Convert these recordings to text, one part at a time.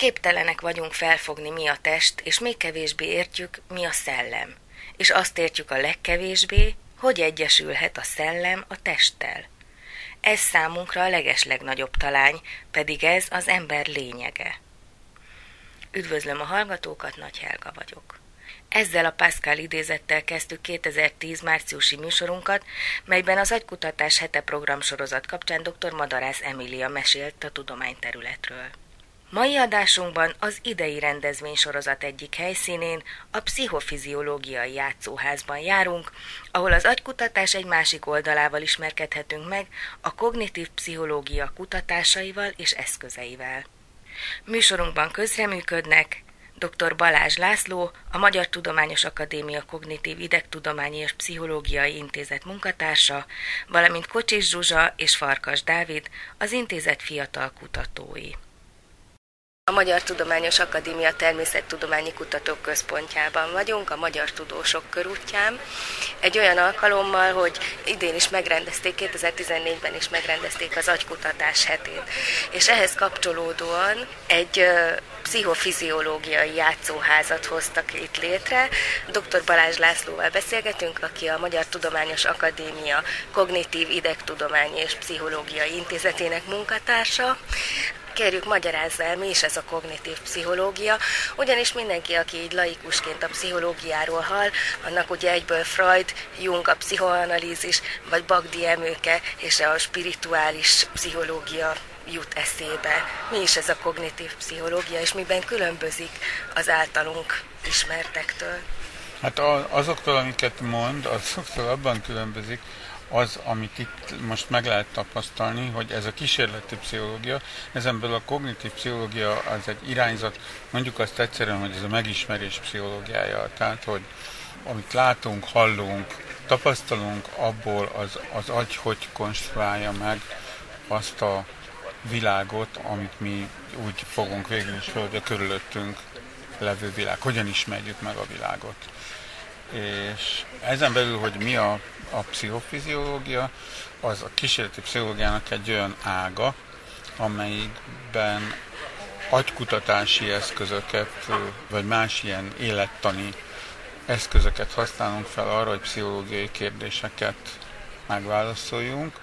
Képtelenek vagyunk felfogni, mi a test, és még kevésbé értjük, mi a szellem. És azt értjük a legkevésbé, hogy egyesülhet a szellem a testtel. Ez számunkra a legeslegnagyobb talány, pedig ez az ember lényege. Üdvözlöm a hallgatókat, Nagy Helga vagyok. Ezzel a Pascal idézettel kezdtük 2010 márciusi műsorunkat, melyben az agykutatás hete programsorozat kapcsán dr. Madarász Emília mesélt a tudományterületről. Mai adásunkban az idei rendezvénysorozat egyik helyszínén, a pszichofiziológiai játszóházban járunk, ahol az agykutatás egy másik oldalával ismerkedhetünk meg a kognitív pszichológia kutatásaival és eszközeivel. Műsorunkban közreműködnek dr. Balázs László, a Magyar Tudományos Akadémia Kognitív Idegtudományi és Pszichológiai Intézet munkatársa, valamint Kocsis Zsuzsa és Farkas Dávid, az intézet fiatal kutatói. A Magyar Tudományos Akadémia Természettudományi Kutatók Központjában vagyunk, a Magyar Tudósok Körútján. Egy olyan alkalommal, hogy idén is megrendezték, 2014-ben is megrendezték az agykutatás hetét. És ehhez kapcsolódóan egy pszichofiziológiai játszóházat hoztak itt létre. Dr. Balázs Lászlóval beszélgetünk, aki a Magyar Tudományos Akadémia Kognitív Idegtudományi és Pszichológiai Intézetének munkatársa kérjük magyarázza el, mi is ez a kognitív pszichológia, ugyanis mindenki, aki így laikusként a pszichológiáról hall, annak ugye egyből Freud, Jung a pszichoanalízis, vagy Bagdi Emőke és a spirituális pszichológia jut eszébe. Mi is ez a kognitív pszichológia, és miben különbözik az általunk ismertektől? Hát azoktól, amiket mond, azoktól abban különbözik, az, amit itt most meg lehet tapasztalni, hogy ez a kísérleti pszichológia, ezen belül a kognitív pszichológia az egy irányzat, mondjuk azt egyszerűen, hogy ez a megismerés pszichológiája, tehát, hogy amit látunk, hallunk, tapasztalunk, abból az, az agy hogy konstruálja meg azt a világot, amit mi úgy fogunk végül is hogy a körülöttünk levő világ, hogyan ismerjük meg a világot. És ezen belül, hogy mi a a pszichofiziológia az a kísérleti pszichológiának egy olyan ága, amelyikben agykutatási eszközöket, vagy más ilyen élettani eszközöket használunk fel arra, hogy pszichológiai kérdéseket megválaszoljunk,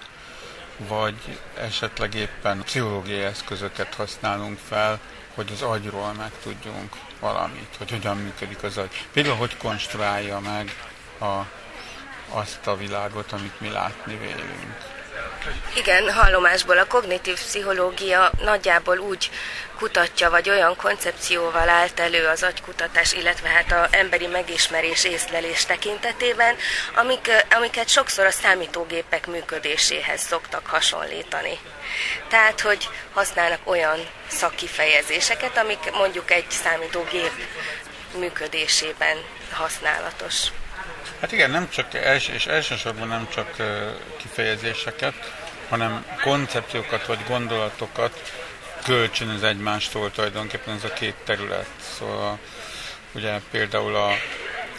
vagy esetleg éppen pszichológiai eszközöket használunk fel, hogy az agyról megtudjunk valamit, hogy hogyan működik az agy. Például, hogy konstruálja meg a azt a világot, amit mi látni vélünk. Igen, hallomásból a kognitív pszichológia nagyjából úgy kutatja, vagy olyan koncepcióval állt elő az agykutatás, illetve hát a emberi megismerés, észlelés tekintetében, amik, amiket sokszor a számítógépek működéséhez szoktak hasonlítani. Tehát, hogy használnak olyan szakkifejezéseket, amik mondjuk egy számítógép működésében használatos. Hát igen, nem csak, els, és elsősorban nem csak kifejezéseket, hanem koncepciókat vagy gondolatokat kölcsönöz egymástól tulajdonképpen ez a két terület. Szóval ugye például a,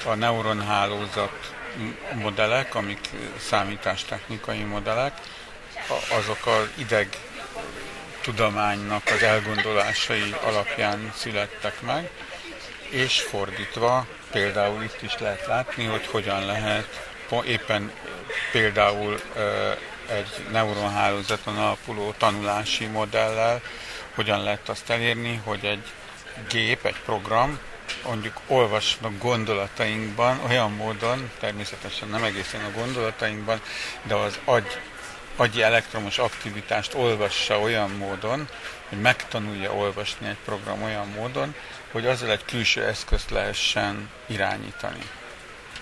a neuronhálózat modellek, amik számítástechnikai modellek, azok az ideg tudománynak az elgondolásai alapján születtek meg, és fordítva például itt is lehet látni, hogy hogyan lehet éppen például egy neuronhálózaton alapuló tanulási modellel hogyan lehet azt elérni, hogy egy gép, egy program mondjuk olvasnak gondolatainkban olyan módon, természetesen nem egészen a gondolatainkban, de az agy, agyi elektromos aktivitást olvassa olyan módon, hogy megtanulja olvasni egy program olyan módon, hogy azzal egy külső eszközt lehessen irányítani.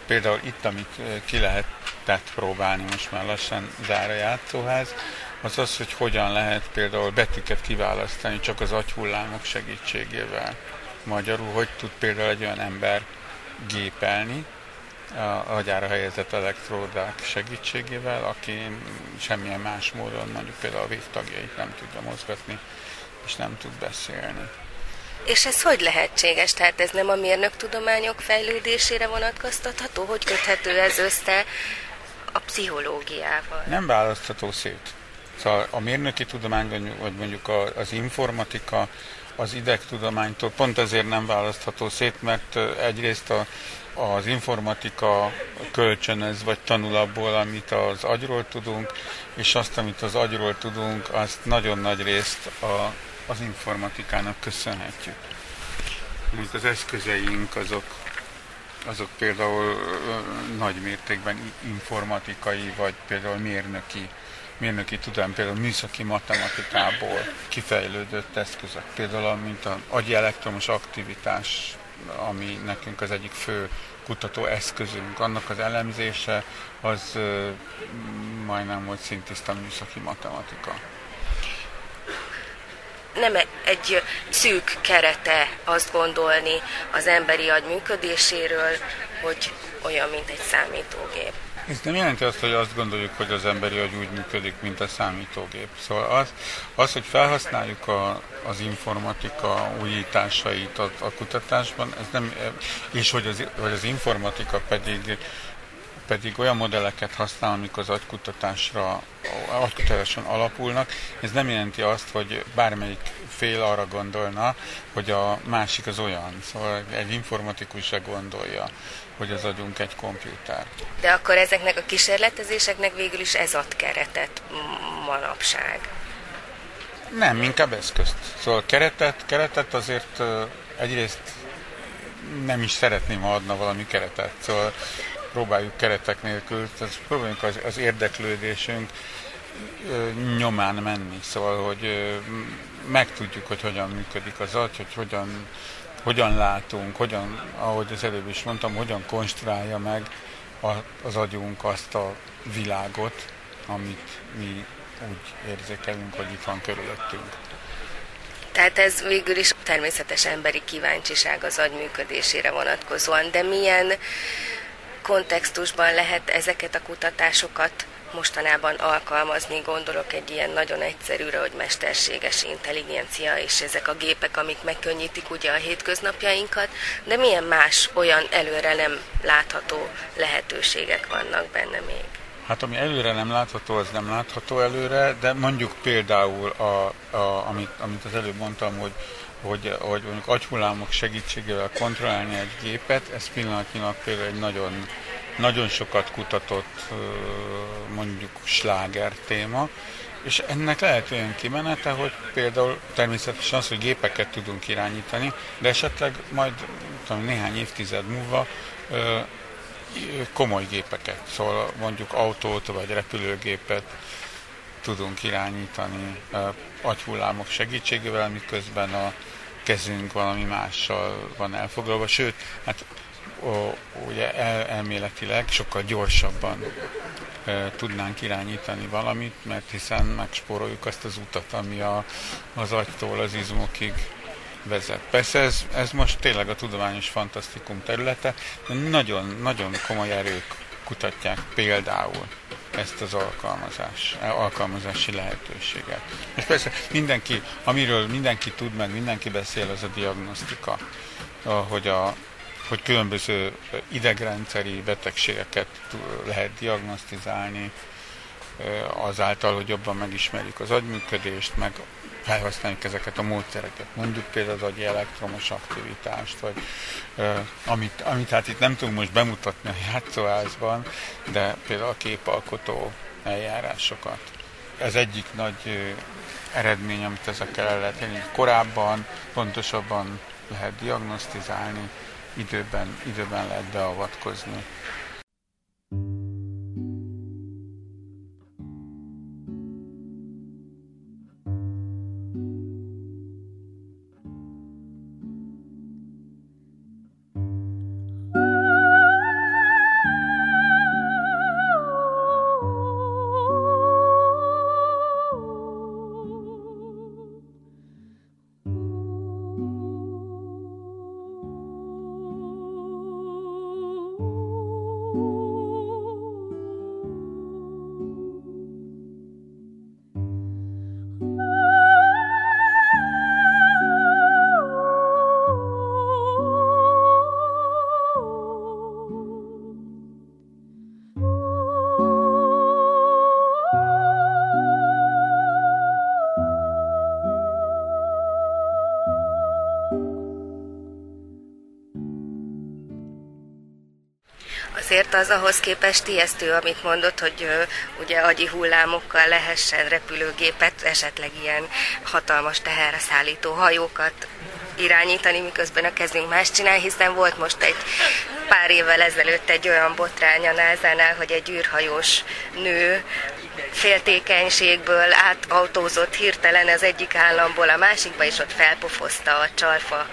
Például itt, amit ki lehetett próbálni, most már lassan zár a játszóház, az az, hogy hogyan lehet például betűket kiválasztani csak az agyhullámok segítségével. Magyarul, hogy tud például egy olyan ember gépelni, a agyára helyezett elektródák segítségével, aki semmilyen más módon mondjuk például a végtagjait nem tudja mozgatni, és nem tud beszélni. És ez hogy lehetséges? Tehát ez nem a mérnöktudományok fejlődésére vonatkoztatható? Hogy köthető ez össze a pszichológiával? Nem választható szét. Szóval a mérnöki tudomány, vagy mondjuk az informatika, az idegtudománytól pont ezért nem választható szét, mert egyrészt a, az informatika kölcsönöz vagy tanul abból, amit az agyról tudunk, és azt, amit az agyról tudunk, azt nagyon nagy részt a, az informatikának köszönhetjük. Mint az eszközeink, azok, azok például nagy mértékben informatikai, vagy például mérnöki mérnöki tudomány, például műszaki matematikából kifejlődött eszközök, például mint az agyi elektromos aktivitás, ami nekünk az egyik fő kutató eszközünk, annak az elemzése az majdnem volt szintiszta műszaki matematika nem egy szűk kerete azt gondolni az emberi agy működéséről, hogy olyan, mint egy számítógép. Ez nem jelenti azt, hogy azt gondoljuk, hogy az emberi agy úgy működik, mint a számítógép. Szóval az, az hogy felhasználjuk a, az informatika újításait a, a kutatásban, ez nem, és hogy az, hogy az informatika pedig pedig olyan modelleket használ, amik az agykutatásra, agykutatáson alapulnak. Ez nem jelenti azt, hogy bármelyik fél arra gondolna, hogy a másik az olyan. Szóval egy informatikus se gondolja, hogy az agyunk egy komputer. De akkor ezeknek a kísérletezéseknek végül is ez ad keretet manapság. Nem, inkább eszközt. Szóval keretet, keretet azért egyrészt nem is szeretném, ha adna valami keretet. Szóval próbáljuk keretek nélkül, tehát próbáljuk az, az érdeklődésünk nyomán menni, szóval, hogy megtudjuk, hogy hogyan működik az agy, hogy hogyan, hogyan látunk, hogyan, ahogy az előbb is mondtam, hogyan konstruálja meg az agyunk azt a világot, amit mi úgy érzékelünk, hogy itt van körülöttünk. Tehát ez végül is természetes emberi kíváncsiság az agy működésére vonatkozóan, de milyen kontextusban lehet ezeket a kutatásokat mostanában alkalmazni, gondolok egy ilyen nagyon egyszerűre, hogy mesterséges intelligencia és ezek a gépek, amik megkönnyítik ugye a hétköznapjainkat, de milyen más olyan előre nem látható lehetőségek vannak benne még? Hát ami előre nem látható, az nem látható előre, de mondjuk például, a, a, amit, amit az előbb mondtam, hogy hogy, hogy mondjuk agyhullámok segítségével kontrollálni egy gépet, ez pillanatnyilag például egy nagyon, nagyon sokat kutatott mondjuk sláger téma, és ennek lehet olyan kimenete, hogy például természetesen az, hogy gépeket tudunk irányítani, de esetleg majd tudom, néhány évtized múlva komoly gépeket, szóval mondjuk autót vagy repülőgépet tudunk irányítani agyhullámok segítségével, miközben a kezünk valami mással van elfoglalva, sőt, hát ó, ugye el, elméletileg sokkal gyorsabban e, tudnánk irányítani valamit, mert hiszen megspóroljuk azt az utat, ami a, az agytól az izmokig vezet. Persze ez, ez most tényleg a tudományos fantasztikum területe, nagyon, nagyon komoly erők kutatják például ezt az alkalmazás, alkalmazási lehetőséget. És persze mindenki, amiről mindenki tud, meg mindenki beszél, az a diagnosztika, hogy, a, hogy különböző idegrendszeri betegségeket lehet diagnosztizálni, azáltal, hogy jobban megismerjük az agyműködést, meg felhasználjuk ezeket a módszereket. Mondjuk például az agyi elektromos aktivitást, vagy uh, amit, amit hát itt nem tudunk most bemutatni a játszóházban, de például a képalkotó eljárásokat. Ez egyik nagy uh, eredmény, amit ezekkel el lehet élni. Korábban pontosabban lehet diagnosztizálni, időben, időben lehet beavatkozni. Az ahhoz képest ijesztő, amit mondott, hogy ugye agyi hullámokkal lehessen repülőgépet, esetleg ilyen hatalmas teherre szállító hajókat irányítani, miközben a kezünk más csinál, hiszen volt most egy pár évvel ezelőtt egy olyan botrány a nasa hogy egy űrhajós nő féltékenységből átautózott hirtelen az egyik államból a másikba, és ott felpofozta a csalfa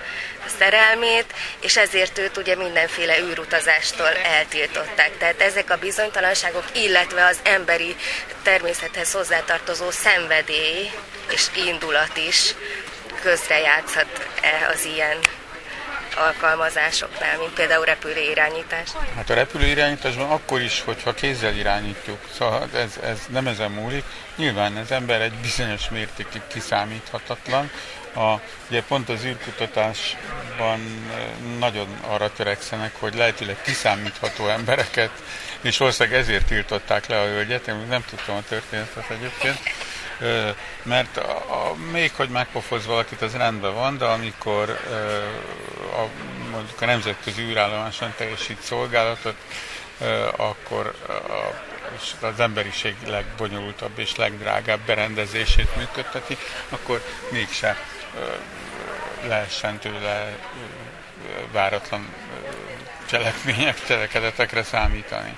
szerelmét, és ezért őt ugye mindenféle űrutazástól eltiltották. Tehát ezek a bizonytalanságok, illetve az emberi természethez hozzátartozó szenvedély és indulat is közrejátszhat -e az ilyen alkalmazásoknál, mint például repülőirányítás? Hát a repülőirányításban akkor is, hogyha kézzel irányítjuk, szóval ez, ez nem ezen múlik. Nyilván az ember egy bizonyos mértékig kiszámíthatatlan. A, ugye pont az űrkutatásban nagyon arra törekszenek, hogy lehetőleg kiszámítható embereket, és valószínűleg ezért tiltották le a hölgyet, én nem tudtam a történetet egyébként, mert a, a, még hogy megpofoz valakit, az rendben van, de amikor a, mondjuk a nemzetközi űrállomáson teljesít szolgálatot, akkor a, az emberiség legbonyolultabb és legdrágább berendezését működtetik, akkor mégsem lehessen tőle váratlan cselekmények, cselekedetekre számítani.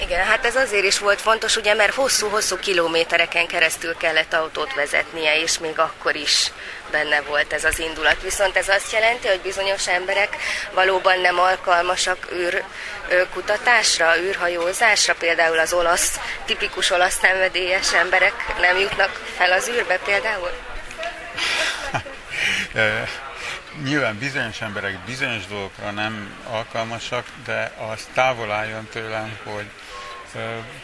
Igen, hát ez azért is volt fontos, ugye, mert hosszú-hosszú kilométereken keresztül kellett autót vezetnie, és még akkor is benne volt ez az indulat. Viszont ez azt jelenti, hogy bizonyos emberek valóban nem alkalmasak űr kutatásra, űrhajózásra, például az olasz, tipikus olasz szenvedélyes emberek nem jutnak fel az űrbe például? Nyilván bizonyos emberek bizonyos dolgokra nem alkalmasak, de az távol álljon tőlem, hogy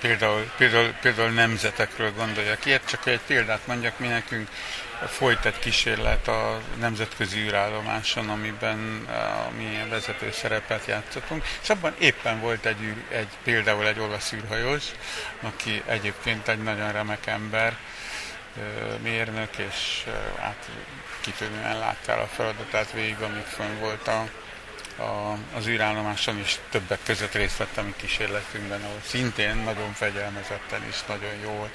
például, például, például nemzetekről gondoljak. Ilyet, csak egy példát mondjak, mi nekünk folyt egy kísérlet a nemzetközi űrállomáson, amiben mi vezető szerepet játszottunk, és abban éppen volt egy, űr, egy például egy olasz űrhajós, aki egyébként egy nagyon remek ember, mérnök, és hát kitűnően látta el a feladatát végig, amíg fönn volt a, a, az űrállomáson is többek között részt vettem a kísérletünkben, ahol szintén nagyon fegyelmezetten és nagyon jól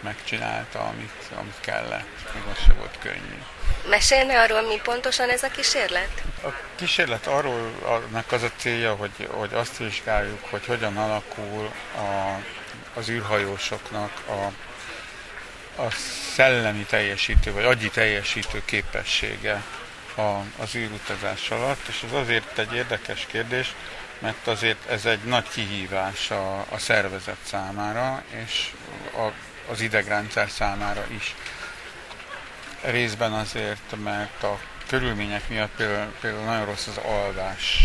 megcsinálta, amit, amit kellett. Még az se volt könnyű. Mesélne arról, mi pontosan ez a kísérlet? A kísérlet arról annak az a célja, hogy, hogy azt vizsgáljuk, hogy hogyan alakul a, az űrhajósoknak a, a szellemi teljesítő, vagy agyi teljesítő képessége a, az űrutazás alatt, és ez azért egy érdekes kérdés, mert azért ez egy nagy kihívás a, a szervezet számára, és a, az idegrendszer számára is. Részben azért, mert a körülmények miatt például, például nagyon rossz az alvás,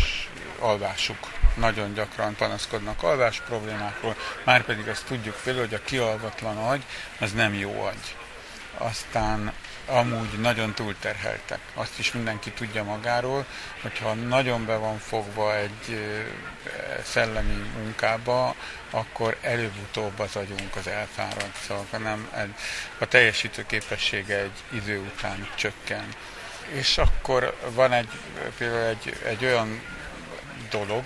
alvásuk. Nagyon gyakran panaszkodnak alvás problémákról, már pedig azt tudjuk például, hogy a kialvatlan agy az nem jó agy. Aztán amúgy nagyon túlterheltek. Azt is mindenki tudja magáról, hogyha nagyon be van fogva egy szellemi munkába, akkor előbb-utóbb az agyunk az elfárad, szóval nem, a teljesítő képessége egy idő után csökken. És akkor van egy, például egy, egy olyan dolog,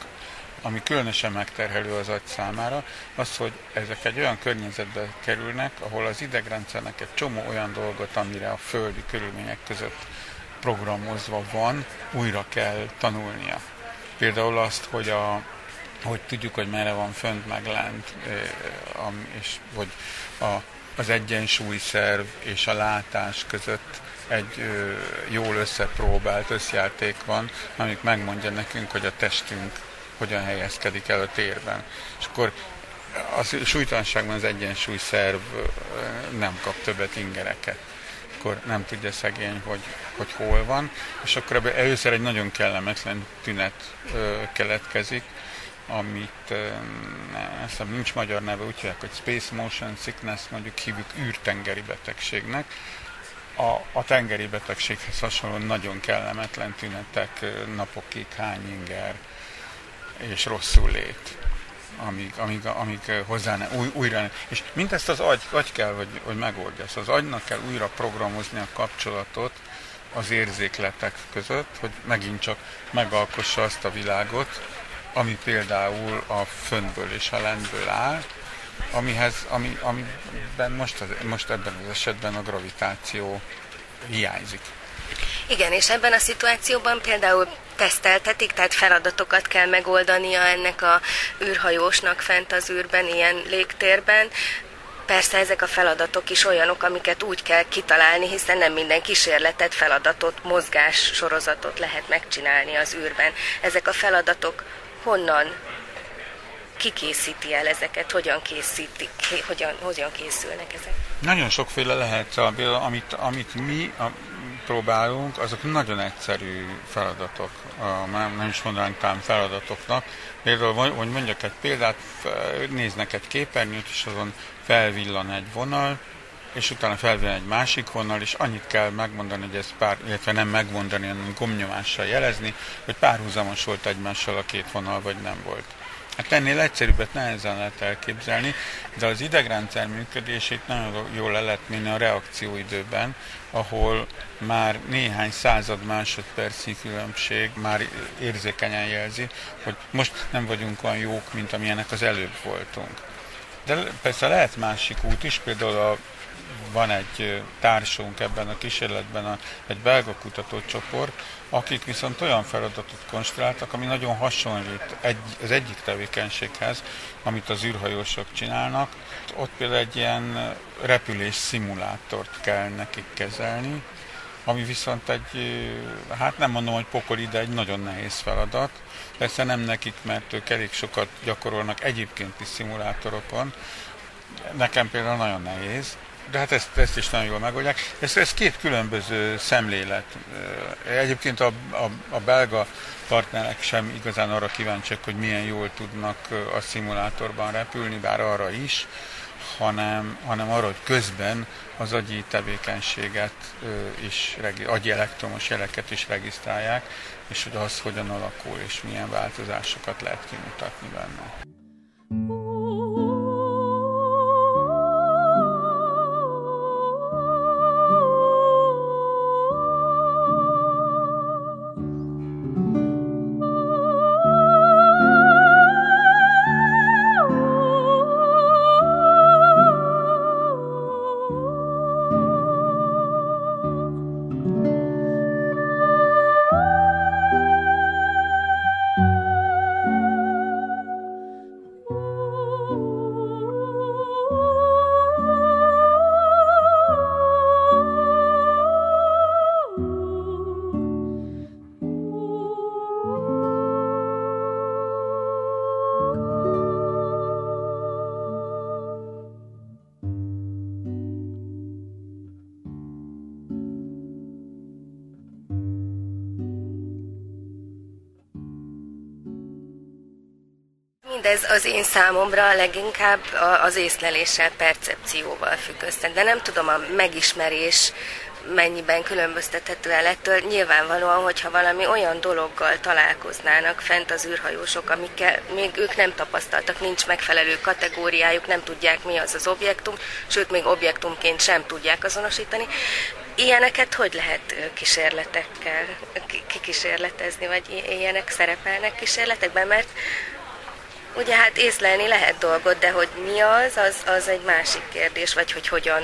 ami különösen megterhelő az agy számára, az, hogy ezek egy olyan környezetbe kerülnek, ahol az idegrendszernek egy csomó olyan dolgot, amire a földi körülmények között programozva van, újra kell tanulnia. Például azt, hogy a, hogy tudjuk, hogy merre van fönt meg lent, és hogy a, az egyensúlyszerv és a látás között egy jól összepróbált összjáték van, amik megmondja nekünk, hogy a testünk hogyan helyezkedik el a térben. És akkor a súlytalanságban az egyensúlyszerv nem kap többet ingereket. Akkor nem tudja szegény, hogy, hogy hol van, és akkor először egy nagyon kellemetlen tünet keletkezik, amit nem, nincs magyar neve, úgy hívják, hogy Space Motion Sickness, mondjuk hívjuk űrtengeri betegségnek. A, a tengeri betegséghez hasonlóan nagyon kellemetlen tünetek, napokig hány inger, és rosszul lét, amíg, amíg, amíg hozzá ne, új, újra És mindezt az agy, agy kell, hogy, hogy megoldja. Szóval az agynak kell újra programozni a kapcsolatot az érzékletek között, hogy megint csak megalkossa azt a világot, ami például a föntből és a lentből áll, amihez, ami, amiben most, az, most ebben az esetben a gravitáció hiányzik. Igen, és ebben a szituációban például teszteltetik, tehát feladatokat kell megoldania ennek a űrhajósnak fent az űrben, ilyen légtérben. Persze ezek a feladatok is olyanok, amiket úgy kell kitalálni, hiszen nem minden kísérletet, feladatot, mozgás sorozatot lehet megcsinálni az űrben. Ezek a feladatok honnan ki készíti el ezeket, hogyan készítik, hogyan, hogyan készülnek ezek? Nagyon sokféle lehet, amit, amit mi próbálunk, azok nagyon egyszerű feladatok, nem, is mondanánk tám feladatoknak. Például, hogy mondjak egy példát, néznek egy képernyőt, és azon felvillan egy vonal, és utána felvillan egy másik vonal, és annyit kell megmondani, hogy ez pár, illetve nem megmondani, hanem gomnyomással jelezni, hogy párhuzamos volt egymással a két vonal, vagy nem volt. Hát ennél egyszerűbbet nehezen lehet elképzelni, de az idegrendszer működését nagyon jól le lehet menni a reakcióidőben, ahol már néhány század másodperci különbség már érzékenyen jelzi, hogy most nem vagyunk olyan jók, mint amilyenek az előbb voltunk. De persze lehet másik út is, például a van egy társunk ebben a kísérletben, a, egy belga kutatócsoport, akik viszont olyan feladatot konstruáltak, ami nagyon hasonlít egy, az egyik tevékenységhez, amit az űrhajósok csinálnak. Ott például egy ilyen repülés szimulátort kell nekik kezelni, ami viszont egy, hát nem mondom, hogy pokoli, de egy nagyon nehéz feladat. Persze nem nekik, mert ők elég sokat gyakorolnak egyébként is szimulátorokon. Nekem például nagyon nehéz, de hát ezt, ezt is nagyon jól megoldják. Ez, ez két különböző szemlélet. Egyébként a, a, a belga partnerek sem igazán arra kíváncsiak, hogy milyen jól tudnak a szimulátorban repülni, bár arra is, hanem, hanem arra, hogy közben az agyi tevékenységet is, agyi elektromos jeleket is regisztrálják, és hogy az hogyan alakul, és milyen változásokat lehet kimutatni benne. Számomra leginkább az észleléssel, percepcióval függ össze. De nem tudom, a megismerés mennyiben különböztethető el ettől. Nyilvánvalóan, hogyha valami olyan dologgal találkoznának fent az űrhajósok, amikkel még ők nem tapasztaltak, nincs megfelelő kategóriájuk, nem tudják mi az az objektum, sőt, még objektumként sem tudják azonosítani. Ilyeneket hogy lehet kísérletekkel kikísérletezni, vagy ilyenek szerepelnek kísérletekben, mert Ugye hát észlelni lehet dolgot, de hogy mi az, az, az egy másik kérdés, vagy hogy hogyan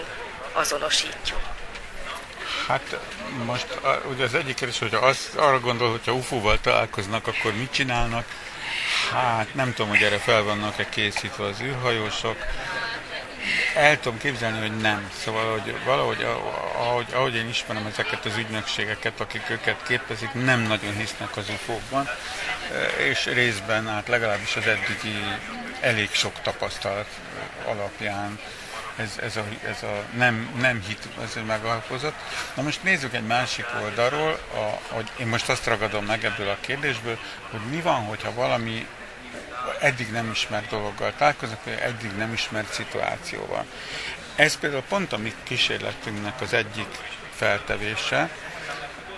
azonosítjuk. Hát most ugye az egyik kérdés, hogyha az, arra gondol, hogyha UFO-val találkoznak, akkor mit csinálnak? Hát nem tudom, hogy erre fel vannak-e készítve az űrhajósok el tudom képzelni, hogy nem. Szóval, hogy valahogy, ahogy, ahogy én ismerem ezeket az ügynökségeket, akik őket képezik, nem nagyon hisznek az ufo és részben, hát legalábbis az eddigi elég sok tapasztalat alapján ez, ez, a, ez a nem, nem hit ez megalapozott. Na most nézzük egy másik oldalról, a, hogy én most azt ragadom meg ebből a kérdésből, hogy mi van, hogyha valami eddig nem ismert dologgal találkoznak, vagy eddig nem ismert szituációval. Ez például pont a mi kísérletünknek az egyik feltevése,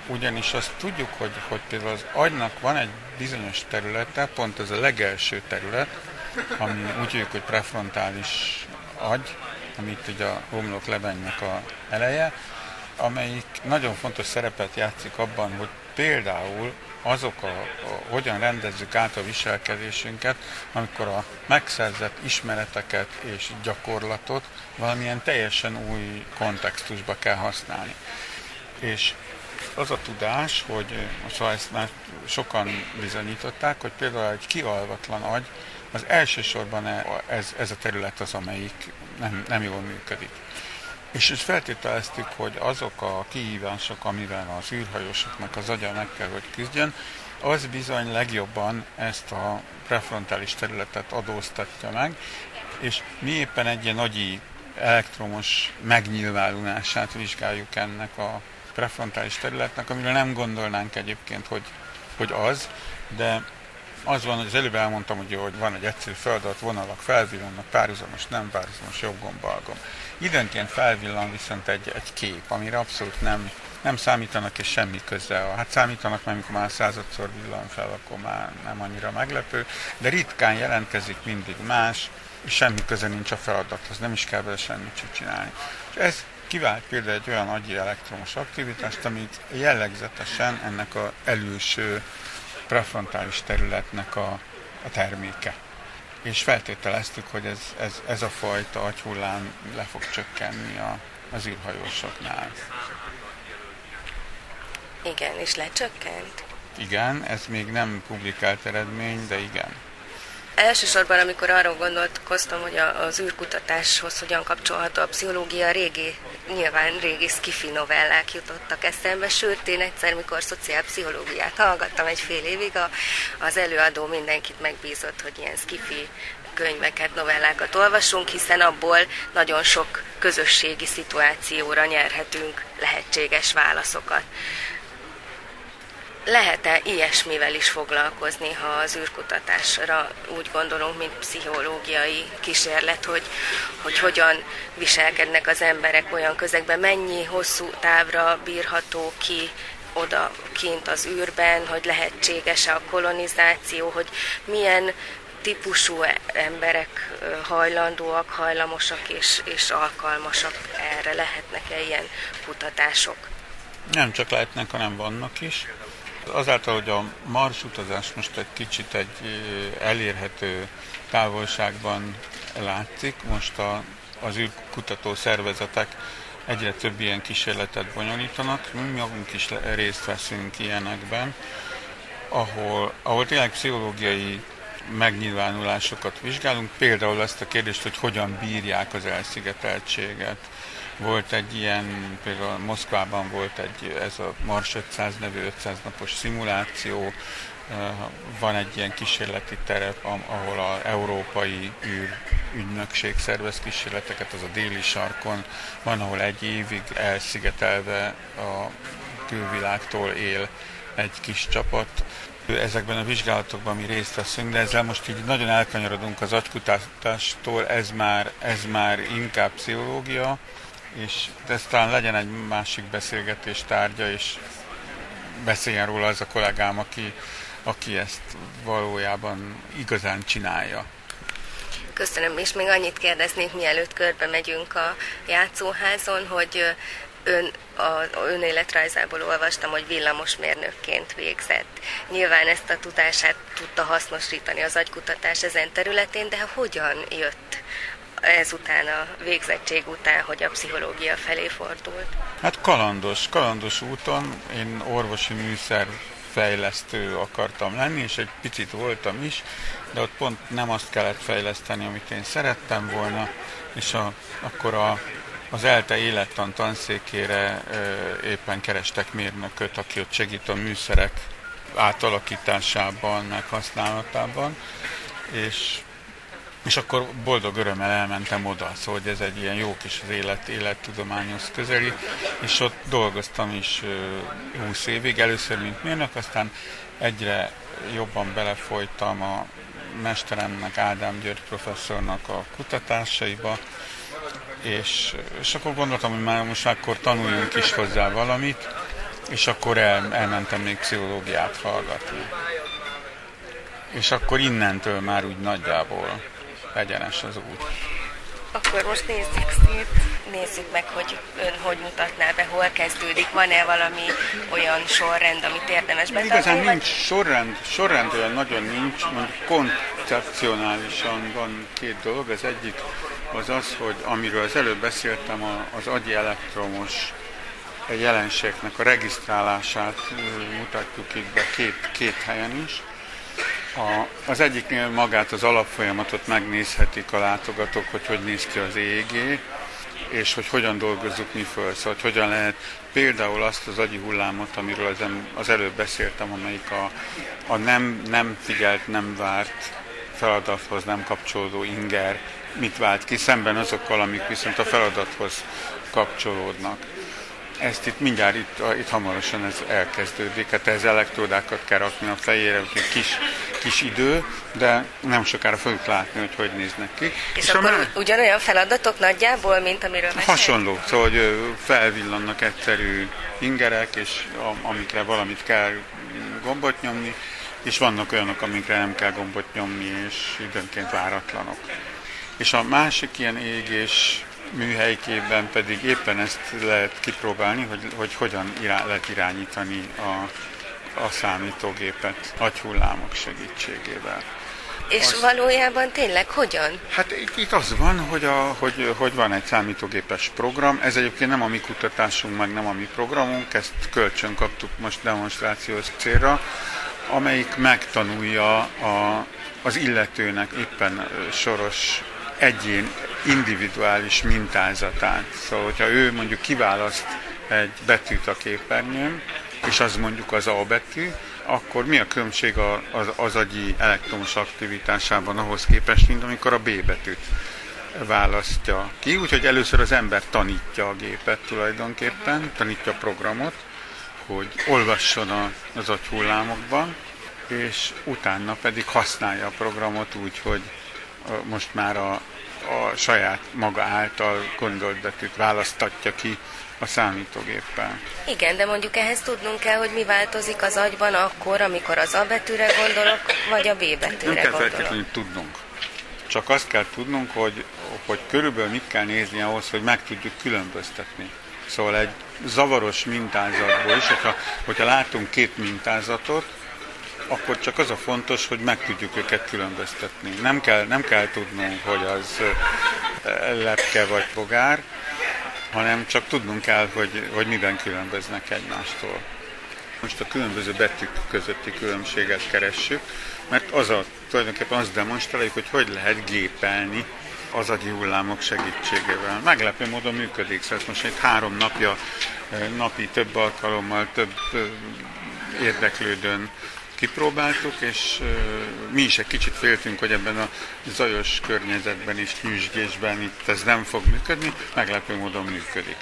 ugyanis azt tudjuk, hogy, hogy például az agynak van egy bizonyos területe, pont ez a legelső terület, ami úgy hívjuk, hogy prefrontális agy, amit ugye a homlok lebennek a eleje, amelyik nagyon fontos szerepet játszik abban, hogy például azok, a, a, hogyan rendezzük át a viselkedésünket, amikor a megszerzett ismereteket és gyakorlatot valamilyen teljesen új kontextusba kell használni. És az a tudás, hogy szóval ezt már sokan bizonyították, hogy például egy kialvatlan agy, az elsősorban e, ez, ez a terület az, amelyik nem, nem jól működik. És is feltételeztük, hogy azok a kihívások, amivel az űrhajósoknak az agya meg kell, hogy küzdjön, az bizony legjobban ezt a prefrontális területet adóztatja meg, és mi éppen egy ilyen agyi elektromos megnyilvánulását vizsgáljuk ennek a prefrontális területnek, amire nem gondolnánk egyébként, hogy, hogy az, de az van, hogy az előbb elmondtam, hogy, hogy van egy egyszerű feladat, vonalak felvillannak, párhuzamos, nem párhuzamos, jobb gomb, bal. Időnként felvillan viszont egy, egy kép, amire abszolút nem, nem számítanak, és semmi köze. Hát számítanak, mert amikor már századszor villan fel, akkor már nem annyira meglepő, de ritkán jelentkezik mindig más, és semmi köze nincs a feladathoz, nem is kell vele semmit csinálni. És ez kivált például egy olyan agyi elektromos aktivitást, amit jellegzetesen ennek az előső prefrontális területnek a, a terméke. És feltételeztük, hogy ez, ez, ez a fajta agyhullám le fog csökkenni a, az űrhajósoknál. Igen, és lecsökkent? Igen, ez még nem publikált eredmény, de igen. Elsősorban, amikor arról gondolkoztam, hogy az űrkutatáshoz hogyan kapcsolható a pszichológia, régi, nyilván régi skifi novellák jutottak eszembe, sőt, én egyszer, mikor szociálpszichológiát hallgattam egy fél évig, az előadó mindenkit megbízott, hogy ilyen skifi könyveket, novellákat olvasunk, hiszen abból nagyon sok közösségi szituációra nyerhetünk lehetséges válaszokat lehet-e ilyesmivel is foglalkozni, ha az űrkutatásra úgy gondolunk, mint pszichológiai kísérlet, hogy, hogy hogyan viselkednek az emberek olyan közegben, mennyi hosszú távra bírható ki oda kint az űrben, hogy lehetséges-e a kolonizáció, hogy milyen típusú emberek hajlandóak, hajlamosak és, és alkalmasak erre. Lehetnek-e ilyen kutatások? Nem csak lehetnek, hanem vannak is. Azáltal, hogy a Mars utazás most egy kicsit egy elérhető távolságban látszik, most a, az űrkutató szervezetek egyre több ilyen kísérletet bonyolítanak, mi magunk is részt veszünk ilyenekben, ahol, ahol tényleg pszichológiai megnyilvánulásokat vizsgálunk, például ezt a kérdést, hogy hogyan bírják az elszigeteltséget, volt egy ilyen, például Moszkvában volt egy, ez a Mars 500 nevű 500 napos szimuláció, van egy ilyen kísérleti terep, ahol az európai űr ügynökség szervez kísérleteket, az a déli sarkon, van, ahol egy évig elszigetelve a külvilágtól él egy kis csapat. Ezekben a vizsgálatokban mi részt veszünk, de ezzel most így nagyon elkanyarodunk az agykutatástól, ez már, ez már inkább pszichológia, és ez talán legyen egy másik beszélgetés tárgya, és beszéljen róla az a kollégám, aki, aki ezt valójában igazán csinálja. Köszönöm, és még annyit kérdeznék, mielőtt körbe megyünk a játszóházon, hogy ön, a, a önéletrajzából olvastam, hogy villamosmérnökként végzett. Nyilván ezt a tudását tudta hasznosítani az agykutatás ezen területén, de hogyan jött ezután a végzettség után, hogy a pszichológia felé fordult? Hát kalandos, kalandos úton. Én orvosi műszer fejlesztő akartam lenni, és egy picit voltam is, de ott pont nem azt kellett fejleszteni, amit én szerettem volna, és a, akkor a, az ELTE élettan tanszékére ö, éppen kerestek mérnököt, aki ott segít a műszerek átalakításában, meg használatában, és és akkor boldog örömmel elmentem oda, szóval hogy ez egy ilyen jó kis az élet, élettudományhoz közeli, és ott dolgoztam is 20 évig, először mint mérnök, aztán egyre jobban belefolytam a mesteremnek, Ádám György professzornak a kutatásaiba, és, és akkor gondoltam, hogy már most akkor tanuljunk is hozzá valamit, és akkor el, elmentem még pszichológiát hallgatni. És akkor innentől már úgy nagyjából egyenes az út. Akkor most nézzük szét. nézzük meg, hogy ön hogy mutatná be, hol kezdődik, van-e valami olyan sorrend, amit érdemes betartani? Igazán nincs sorrend, sorrend olyan nagyon nincs, mondjuk koncepcionálisan van két dolog. Az egyik az az, hogy amiről az előbb beszéltem, az agyi elektromos jelenségnek a regisztrálását mutatjuk itt be két, két helyen is. A, az egyiknél magát az alapfolyamatot megnézhetik a látogatók, hogy hogy néz ki az EEG, és hogy hogyan dolgozzuk mi föl, szóval hogy hogyan lehet például azt az agyi hullámot, amiről az, az előbb beszéltem, amelyik a, a nem, nem figyelt, nem várt feladathoz nem kapcsolódó inger mit vált ki, szemben azokkal, amik viszont a feladathoz kapcsolódnak. Ezt itt mindjárt, itt, itt hamarosan ez elkezdődik, hát ez elektródákat kell rakni a fejére, úgyhogy kis, kis idő, de nem sokára fogjuk látni, hogy hogy néznek ki. És, és akkor már... ugyanolyan feladatok nagyjából, mint amiről beszélt? Hasonló, szóval hogy felvillannak egyszerű ingerek, és amikre valamit kell gombot nyomni, és vannak olyanok, amikre nem kell gombot nyomni, és időnként váratlanok. És a másik ilyen égés műhelykében pedig éppen ezt lehet kipróbálni, hogy, hogy hogyan irá, lehet irányítani a, a számítógépet agyhullámok segítségével. És az, valójában tényleg hogyan? Hát itt, itt az van, hogy, a, hogy, hogy van egy számítógépes program, ez egyébként nem a mi kutatásunk, meg nem a mi programunk, ezt kölcsön kaptuk most demonstrációs célra, amelyik megtanulja a, az illetőnek éppen soros egyén individuális mintázatát. Szóval, hogyha ő mondjuk kiválaszt egy betűt a képernyőn, és az mondjuk az A betű, akkor mi a különbség az, az agyi elektromos aktivitásában ahhoz képest, mint amikor a B betűt választja ki. Úgyhogy először az ember tanítja a gépet tulajdonképpen, tanítja a programot, hogy olvasson az agyhullámokban, és utána pedig használja a programot úgy, hogy most már a, a saját maga által gondolt betűt választatja ki a számítógéppel. Igen, de mondjuk ehhez tudnunk kell, hogy mi változik az agyban akkor, amikor az A betűre gondolok, vagy a B betűre Nem kell gondolok. feltétlenül tudnunk. Csak azt kell tudnunk, hogy, hogy körülbelül mit kell nézni ahhoz, hogy meg tudjuk különböztetni. Szóval egy zavaros mintázatból is, hogyha, hogyha látunk két mintázatot, akkor csak az a fontos, hogy meg tudjuk őket különböztetni. Nem kell, nem kell tudnunk, hogy az lepke vagy bogár, hanem csak tudnunk kell, hogy, hogy miben különböznek egymástól. Most a különböző betűk közötti különbséget keressük, mert az a, tulajdonképpen azt demonstráljuk, hogy hogy lehet gépelni az agyi hullámok segítségével. Meglepő módon működik, szóval most egy három napja, napi több alkalommal, több érdeklődőn kipróbáltuk, és mi is egy kicsit féltünk, hogy ebben a zajos környezetben és nyüzsgésben itt ez nem fog működni, meglepő módon működik.